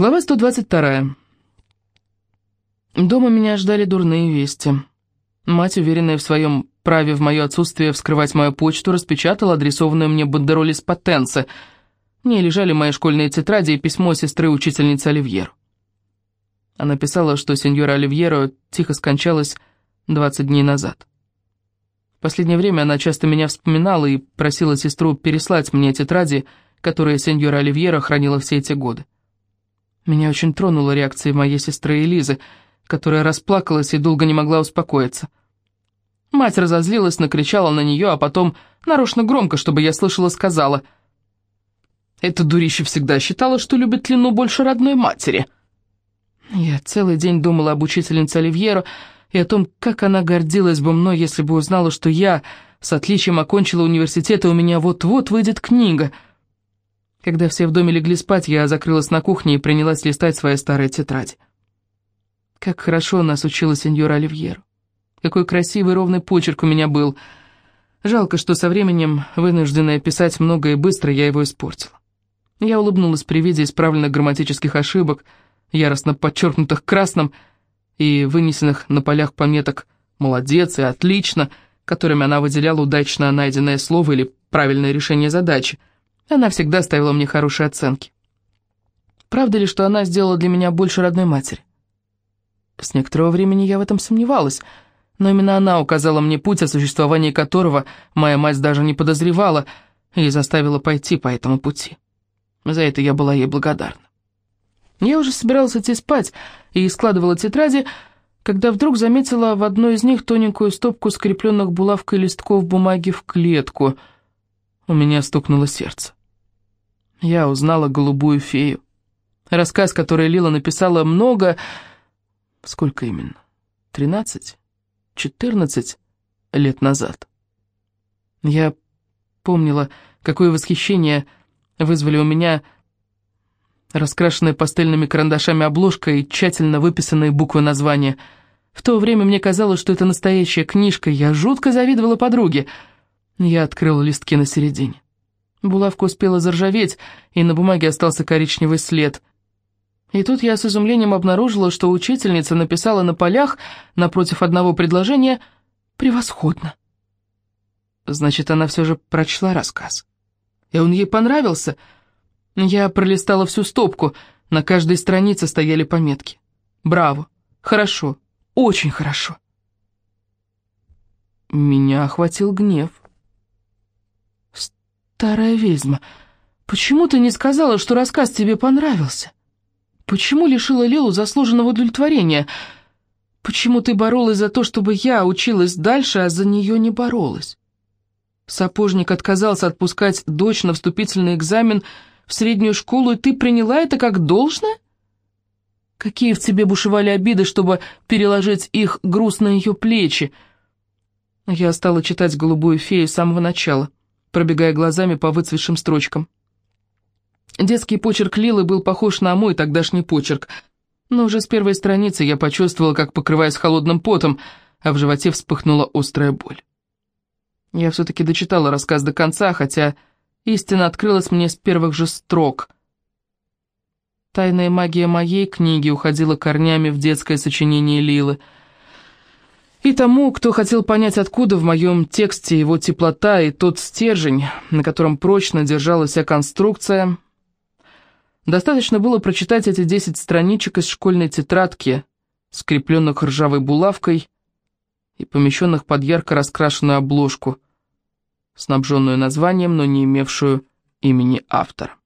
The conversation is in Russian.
Глава 122. Дома меня ждали дурные вести. Мать, уверенная в своем праве в мое отсутствие вскрывать мою почту, распечатала адресованную мне бандероль из Потенцы. В ней лежали мои школьные тетради и письмо сестры-учительницы Оливьеру. Она писала, что сеньора Оливьеро тихо скончалась 20 дней назад. В последнее время она часто меня вспоминала и просила сестру переслать мне тетради, которые сеньора Оливьеро хранила все эти годы. Меня очень тронула реакция моей сестры Элизы, которая расплакалась и долго не могла успокоиться. Мать разозлилась, накричала на нее, а потом, нарочно громко, чтобы я слышала, сказала, «Эта дурище всегда считала, что любит Лину больше родной матери». Я целый день думала об учительнице Оливьеро и о том, как она гордилась бы мной, если бы узнала, что я с отличием окончила университет, и у меня вот-вот выйдет книга — когда все в доме легли спать, я закрылась на кухне и принялась листать свои старые тетради. Как хорошо нас учила сеньора Оливьеру. Какой красивый ровный почерк у меня был. Жалко, что со временем, вынужденная писать много и быстро, я его испортила. Я улыбнулась при виде исправленных грамматических ошибок, яростно подчеркнутых красным и вынесенных на полях пометок «молодец» и «отлично», которыми она выделяла удачно найденное слово или правильное решение задачи — она всегда ставила мне хорошие оценки. Правда ли, что она сделала для меня больше родной матери? С некоторого времени я в этом сомневалась, но именно она указала мне путь, о существовании которого моя мать даже не подозревала, и заставила пойти по этому пути. За это я была ей благодарна. Я уже собиралась идти спать и складывала тетради, когда вдруг заметила в одной из них тоненькую стопку скрепленных булавкой листков бумаги в клетку. У меня стукнуло сердце. Я узнала «Голубую фею». Рассказ, который Лила написала много... Сколько именно? Тринадцать? Четырнадцать лет назад. Я помнила, какое восхищение вызвали у меня раскрашенная пастельными карандашами обложка и тщательно выписанные буквы названия. В то время мне казалось, что это настоящая книжка, я жутко завидовала подруге. Я открыла листки на середине. Булавка успела заржаветь, и на бумаге остался коричневый след. И тут я с изумлением обнаружила, что учительница написала на полях, напротив одного предложения, «Превосходно». Значит, она все же прочла рассказ. И он ей понравился. Я пролистала всю стопку, на каждой странице стояли пометки. «Браво! Хорошо! Очень хорошо!» Меня охватил гнев. «Старая ведьма, почему ты не сказала, что рассказ тебе понравился? Почему лишила Лилу заслуженного удовлетворения? Почему ты боролась за то, чтобы я училась дальше, а за нее не боролась?» Сапожник отказался отпускать дочь на вступительный экзамен в среднюю школу, и ты приняла это как должное? Какие в тебе бушевали обиды, чтобы переложить их груз на ее плечи? Я стала читать «Голубую фею» с самого начала пробегая глазами по выцветшим строчкам. Детский почерк Лилы был похож на мой тогдашний почерк, но уже с первой страницы я почувствовала, как покрываюсь холодным потом, а в животе вспыхнула острая боль. Я все-таки дочитала рассказ до конца, хотя истина открылась мне с первых же строк. Тайная магия моей книги уходила корнями в детское сочинение Лилы — и тому, кто хотел понять, откуда в моем тексте его теплота и тот стержень, на котором прочно держалась вся конструкция, достаточно было прочитать эти десять страничек из школьной тетрадки, скрепленных ржавой булавкой и помещенных под ярко раскрашенную обложку, снабженную названием, но не имевшую имени автора.